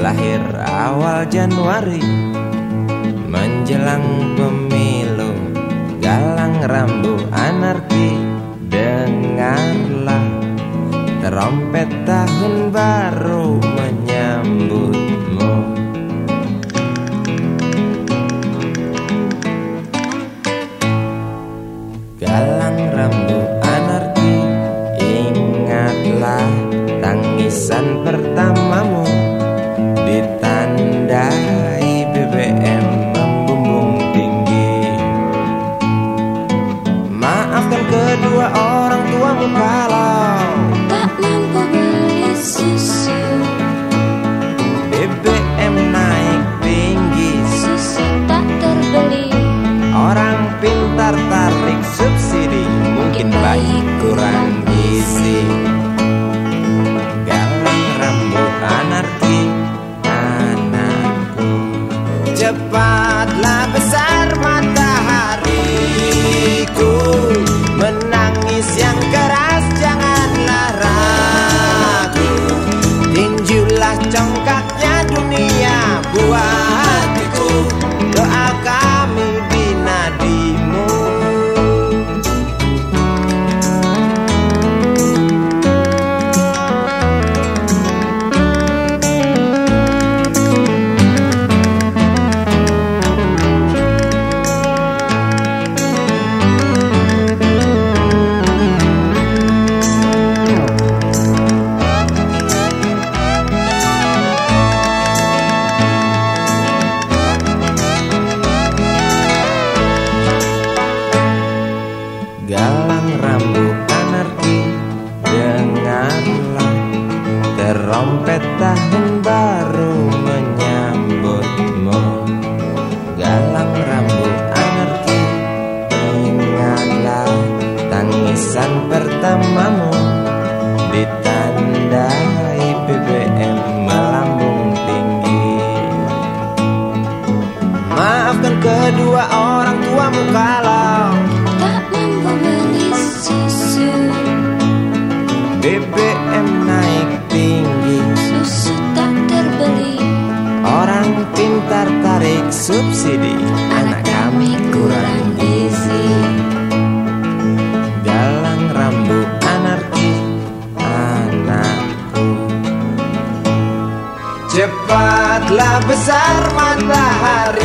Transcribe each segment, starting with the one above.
lahir awal Januari. Menjelang pemilu Galang rambu anarki. Dengarlah Terompet tahun baru menyambutmu. Galang orang tuamu kalau Tak mampu beli susu Terompet tahun baru menyambutmu. Galang rambut anarki Ingatlah Tangisan pertamamu. Ditandai BBM melambung tinggi. Maafkan kedua orang tuamu kalau Tak mampu beli susu. BBM Cepatlah besar matahariku.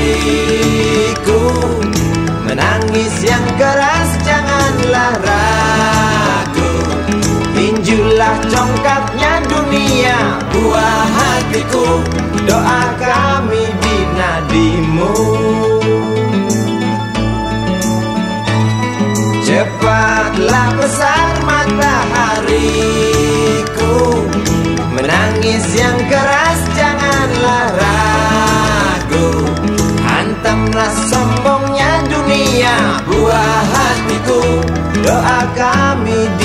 Menangis yang keras janganlah ragu. Tinjulah congkaknya dunia buah hatiku. Doa kami di nadimu. Cepatlah besar matahariku. Menangis yang karena sombongnya dunia buah hatiku doa kami di